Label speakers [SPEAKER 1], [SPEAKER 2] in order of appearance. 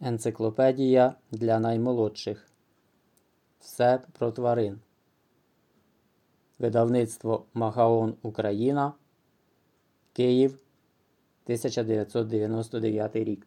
[SPEAKER 1] Енциклопедія для наймолодших. Все про тварин. Видавництво Магаон Україна. Київ 1999 рік.